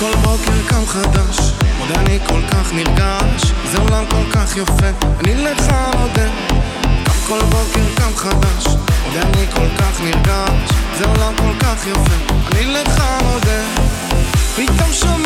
כל בוקר קם חדש, מודה אני כל כך נרגש, זה עולם כל כך יפה, אני לך מודה. קם כל בוקר קם חדש, מודה אני כל כך נרגש, זה עולם כל כך יפה, אני לך מודה. פתאום שומע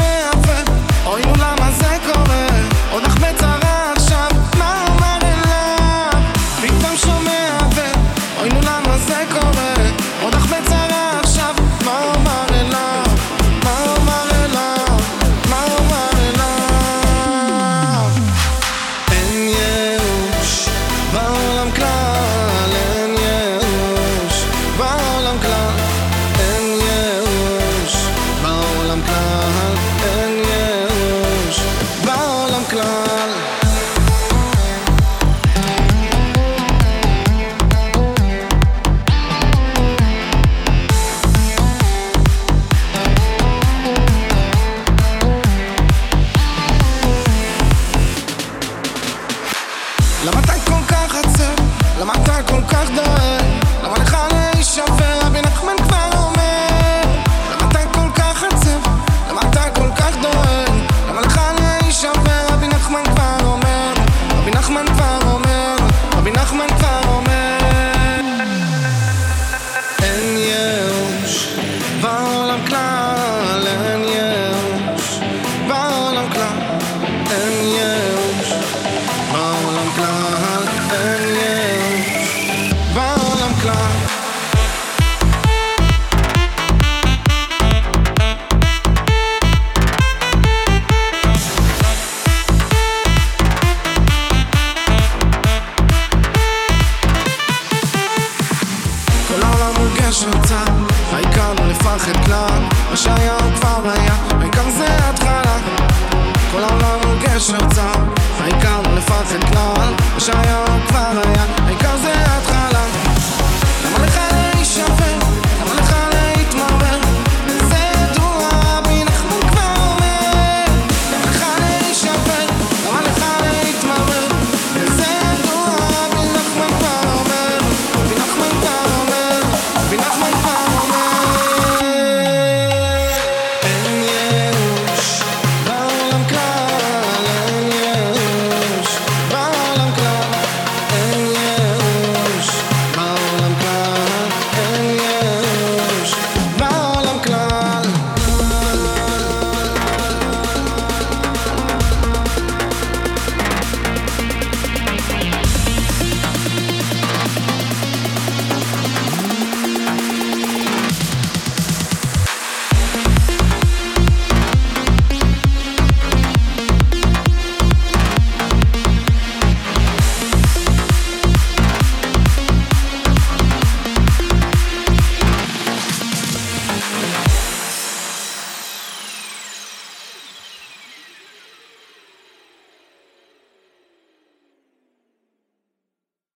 com cardão. החטלן, מה שהיה הוא כבר היה, העיקר זה התחלה. כל העולם הוא גשר צר, העיקר לפחד כלל, מה שהיה הוא כבר היה.